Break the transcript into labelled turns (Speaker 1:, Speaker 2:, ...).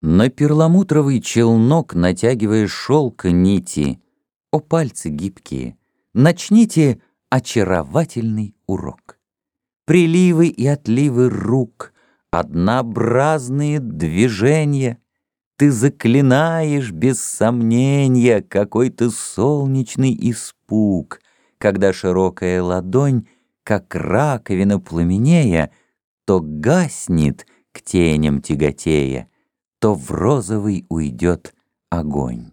Speaker 1: На перламутровый челнок, натягивая шелка нити, О пальцы гибкие, начните очаровательный урок. Приливы и отливы рук, однообразные движения, Ты заклинаешь без сомнения какой-то солнечный испуг, Когда широкая ладонь, как раковина пламенея, То гаснет к теням тяготея, то в розовый уйдет огонь.